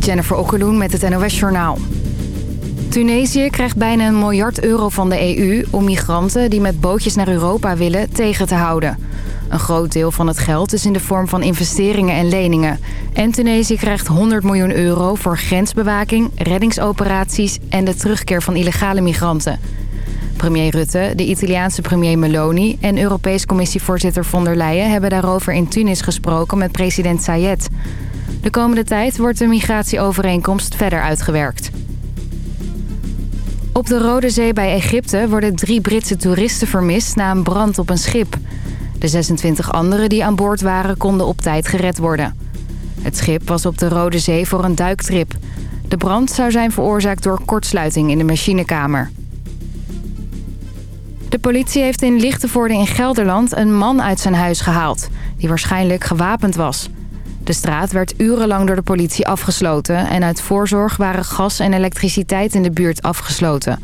Jennifer Okkeloen met het NOS Journaal. Tunesië krijgt bijna een miljard euro van de EU... om migranten die met bootjes naar Europa willen tegen te houden. Een groot deel van het geld is in de vorm van investeringen en leningen. En Tunesië krijgt 100 miljoen euro voor grensbewaking, reddingsoperaties... en de terugkeer van illegale migranten. Premier Rutte, de Italiaanse premier Meloni... en Europees Commissievoorzitter von der Leyen... hebben daarover in Tunis gesproken met president Sayed. De komende tijd wordt de migratieovereenkomst verder uitgewerkt. Op de Rode Zee bij Egypte worden drie Britse toeristen vermist... na een brand op een schip. De 26 anderen die aan boord waren konden op tijd gered worden. Het schip was op de Rode Zee voor een duiktrip. De brand zou zijn veroorzaakt door kortsluiting in de machinekamer. De politie heeft in Lichtenvoorde in Gelderland een man uit zijn huis gehaald... die waarschijnlijk gewapend was. De straat werd urenlang door de politie afgesloten... en uit voorzorg waren gas en elektriciteit in de buurt afgesloten.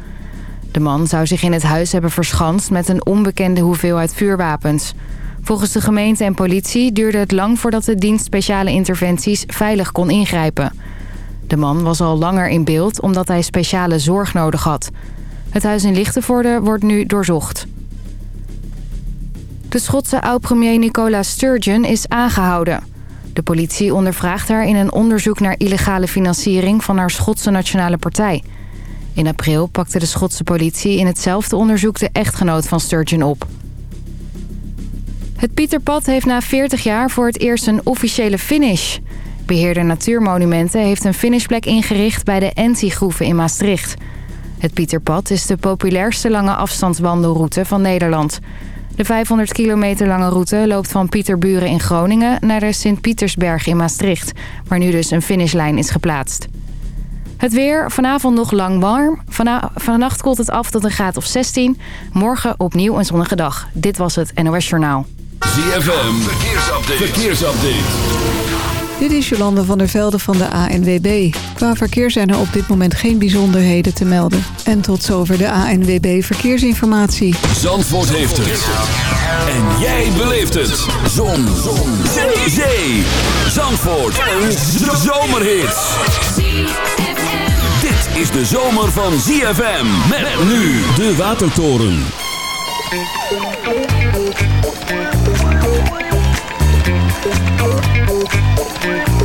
De man zou zich in het huis hebben verschanst met een onbekende hoeveelheid vuurwapens. Volgens de gemeente en politie duurde het lang voordat de dienst speciale interventies veilig kon ingrijpen. De man was al langer in beeld omdat hij speciale zorg nodig had... Het huis in Lichtenvoorde wordt nu doorzocht. De Schotse oud-premier Nicola Sturgeon is aangehouden. De politie ondervraagt haar in een onderzoek naar illegale financiering van haar Schotse Nationale Partij. In april pakte de Schotse politie in hetzelfde onderzoek de echtgenoot van Sturgeon op. Het Pieterpad heeft na 40 jaar voor het eerst een officiële finish. Beheerder Natuurmonumenten heeft een finishplek ingericht bij de Enti-groeven in Maastricht... Het Pieterpad is de populairste lange afstandswandelroute van Nederland. De 500 kilometer lange route loopt van Pieterburen in Groningen... naar de Sint-Pietersberg in Maastricht... waar nu dus een finishlijn is geplaatst. Het weer, vanavond nog lang warm. vannacht koelt het af tot een graad of 16. Morgen opnieuw een zonnige dag. Dit was het NOS Journaal. ZFM, verkeersupdate. verkeersupdate. Dit is Jolande van der Velde van de ANWB. Qua verkeer zijn er op dit moment geen bijzonderheden te melden. En tot zover de ANWB Verkeersinformatie. Zandvoort heeft het. En jij beleeft het. Zon. Zon. Zee. Zee. Zandvoort. Een zomerhit. Dit is de zomer van ZFM. Met nu de Watertoren. Thank you.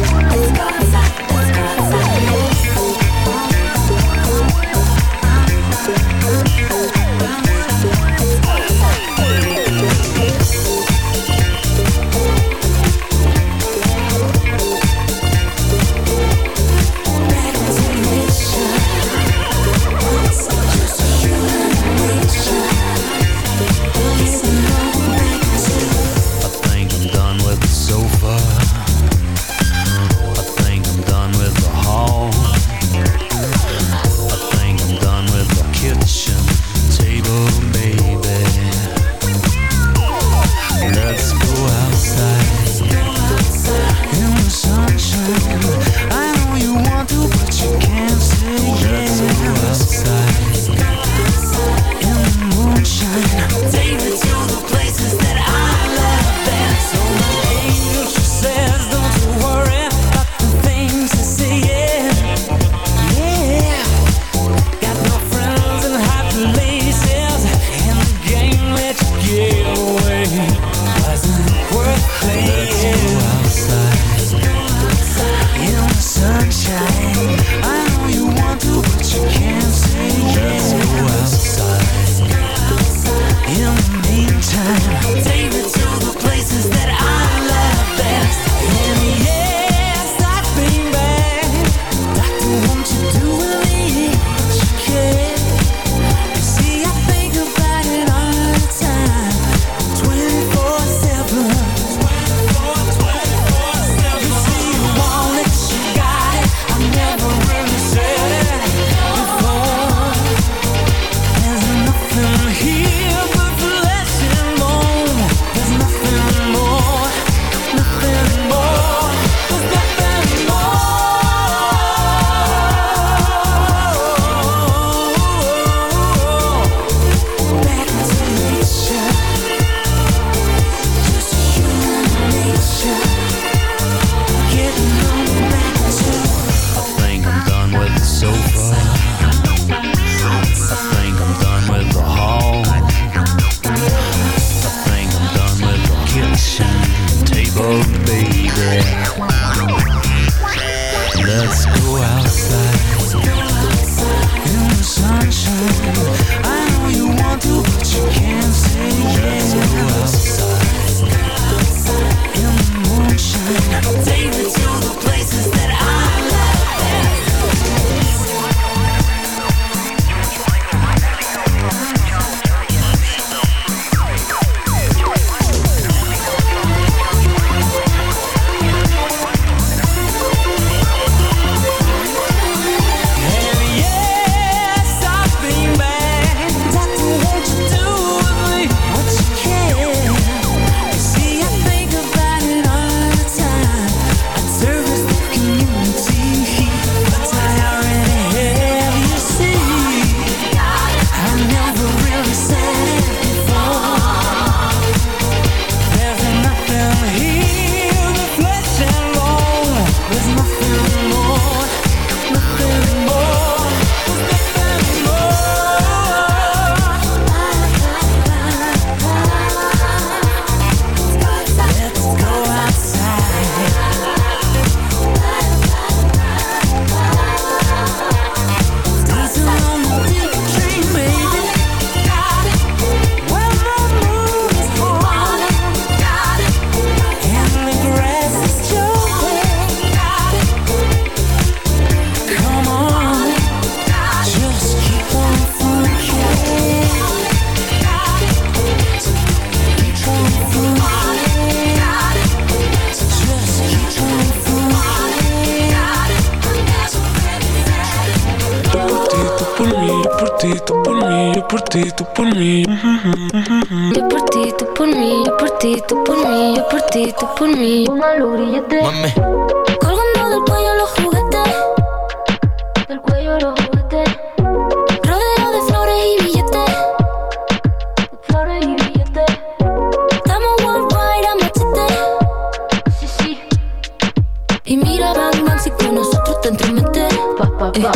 tira bang bang Si con nosotros te entremete. Eh,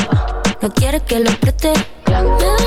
no quiere que lo preste. Me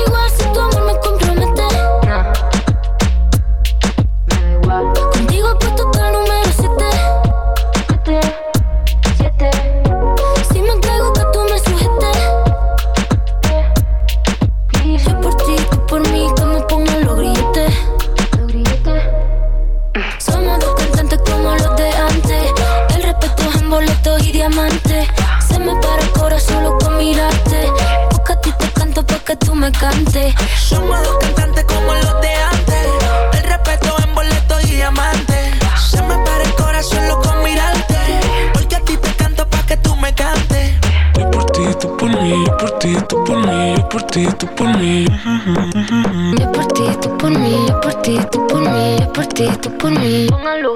tú por mí. Póngalo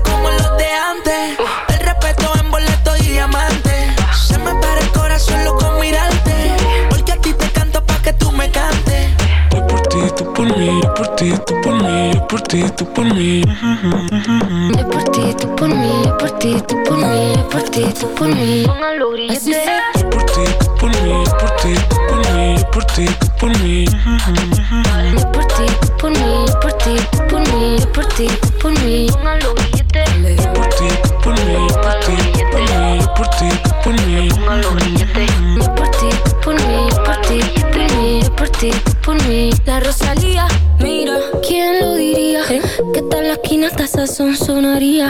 por ti, tú por mí. Yo por ti, tú por mí. Yo por ti, tú por mí. Yo por ti, tú por mí. Así será. Por ti, por mí. Yo por ti, tú por mí. Yo por ti, tú por mí. Yo por ti, tú por mí. Yo por ti, tú por mí. Yo por ti, tú por mí. Yo por ti, tú por mí. Yo por ti, tú por mí. Yo por ti, tú por mí. Yo por ti, La Rosalía. ¿Quién lo diría? ¿Eh? Que tal la esquina hasta esa son sonaría?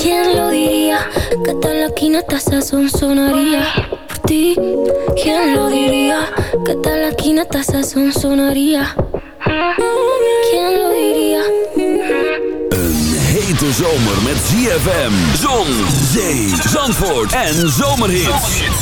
¿Quién lo diría? Que tal la esquina hasta esa son sonaría? Por ti, ¿quién lo diría? Que tal la esquina hasta esa son sonaría? ¿Quién lo diría? Een hete zomer met ZFM, zon, zee, zandvoort en zomerhits.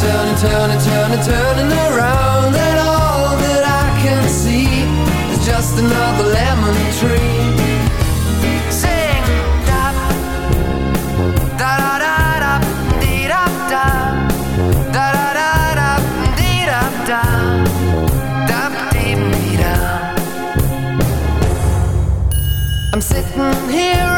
turning, turning, turning, turning around And all that I can see is just another lemon tree. Sing, da, da, da, da, dee, da, da. Da, da, dee, da. Da, dee, dee, da. I'm sitting here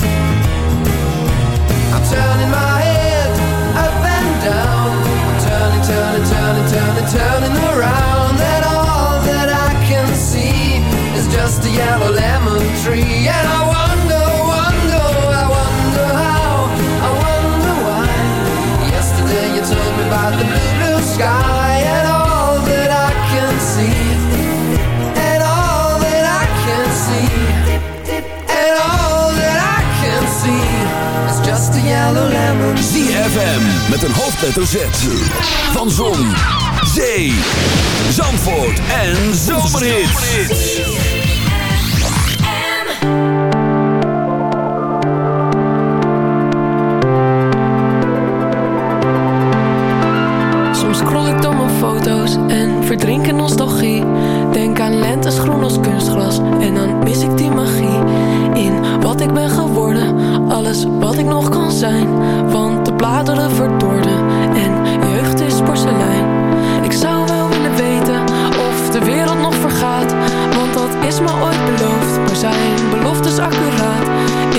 Met een hoofdletter Z. Van Zon, Zee, Zandvoort en Zomerhits. Soms scroll ik door mijn foto's en verdrink in nostalgie. Denk aan lente groen als kunstglas en dan mis ik die magie. In wat ik ben geworden, alles wat ik nog kan zijn. Maar ooit beloofd. Maar zijn beloftes accuraat.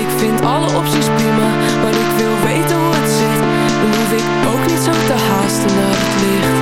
Ik vind alle opties prima Maar ik wil weten hoe het zit. Dan hoef ik ook niet zo te haasten naar het licht.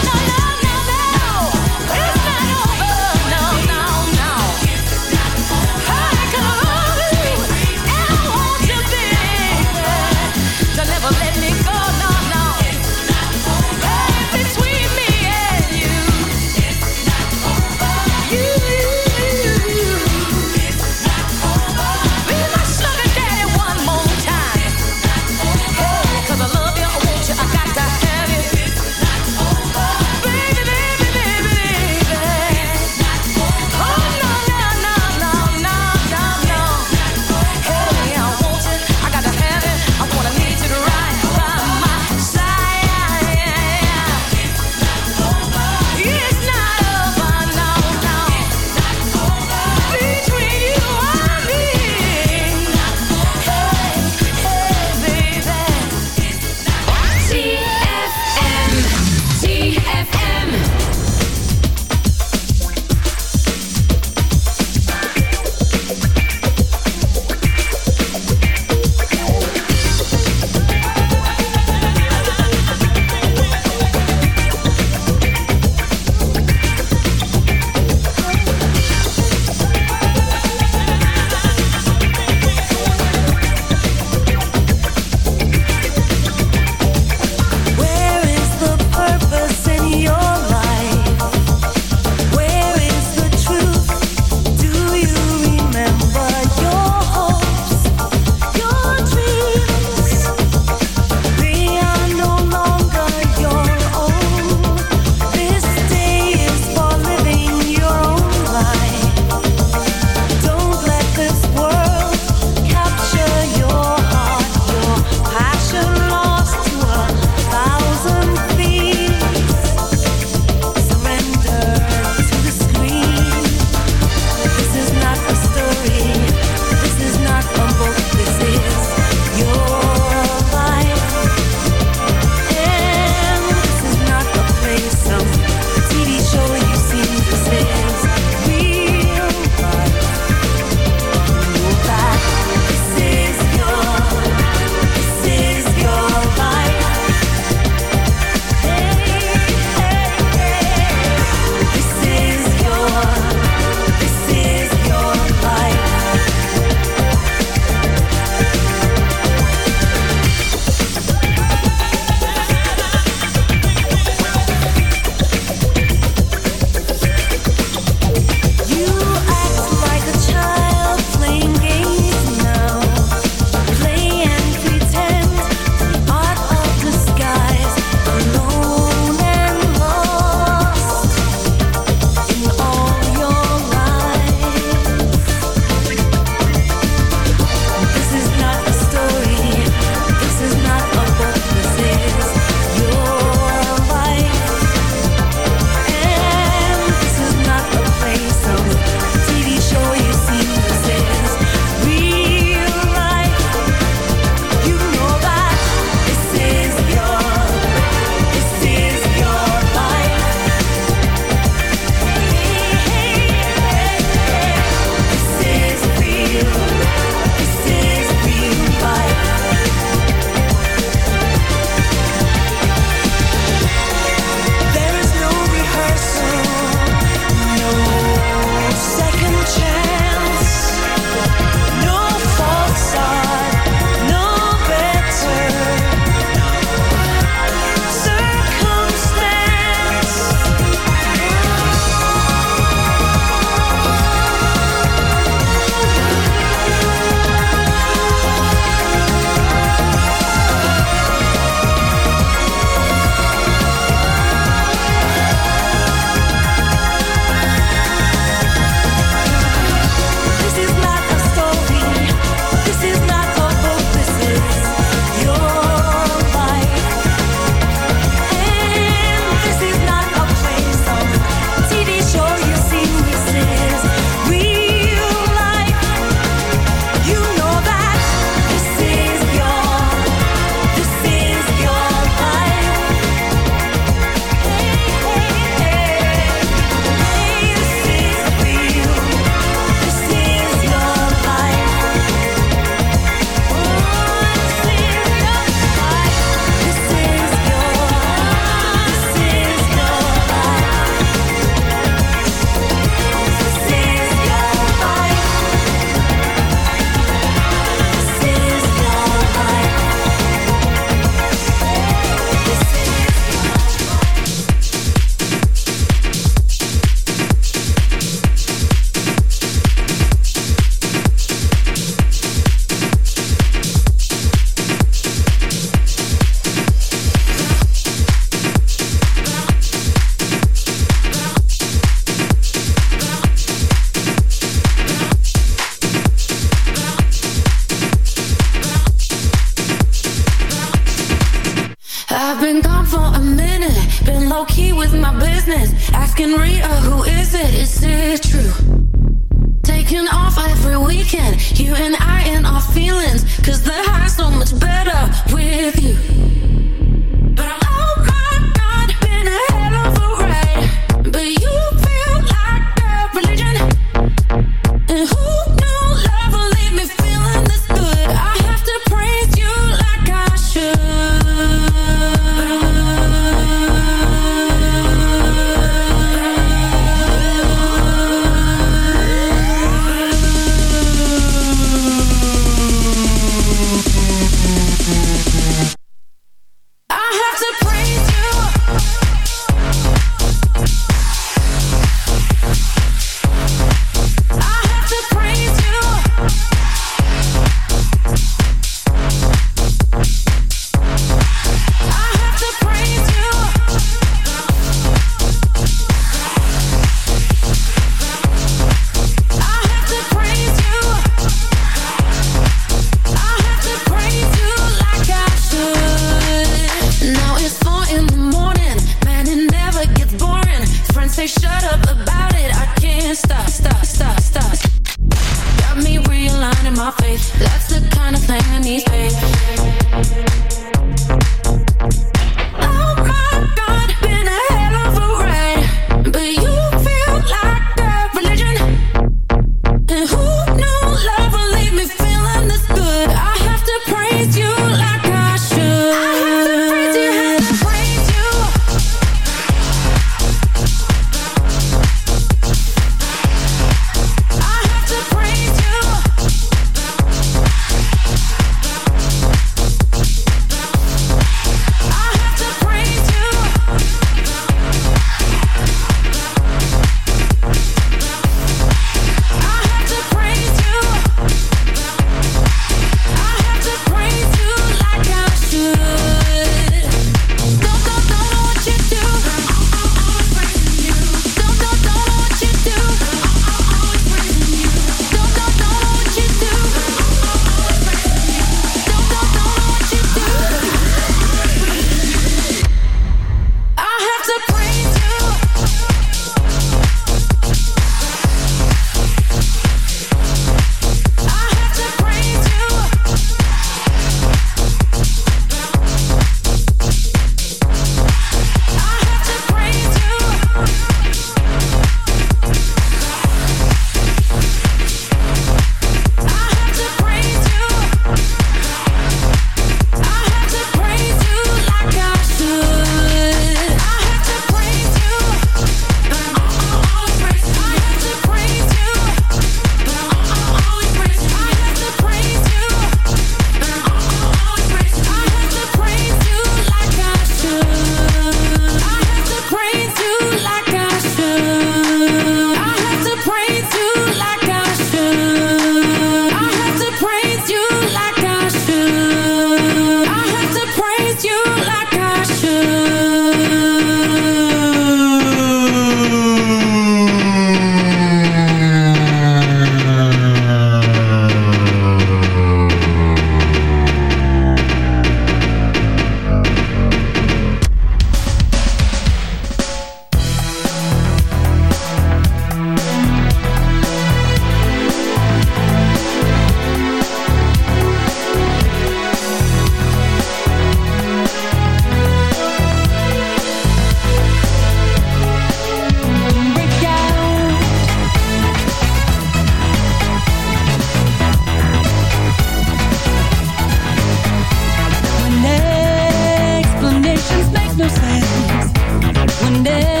One day.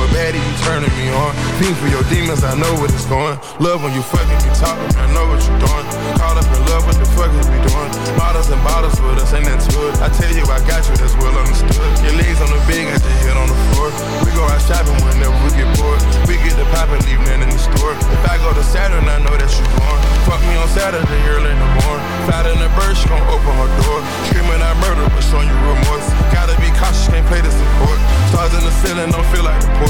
but baddie, you turning me on. Pink for your demons, I know what it's going. Love when you fucking me talking, I know what you're doing. Caught up in love, what the fuck is we doing? Bottles and bottles with us, ain't that good? I tell you, I got you, that's well understood. Your legs on the bed, got your head on the floor. We go out shopping whenever we get bored. We get the pop and leave none in the store. If I go to Saturn, I know that you born. Fuck me on Saturday, early in the morning. Fat in the bird, she gon' open her door. Screaming I murder, but showing you remorse. Gotta be cautious, can't play this support. Stars in the ceiling, don't feel like a report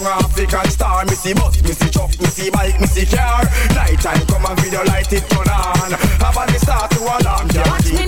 young African star Me see bus, me see truck, me see bike, me see car. Night time come and video light it turn on. Have a start to alarm, can't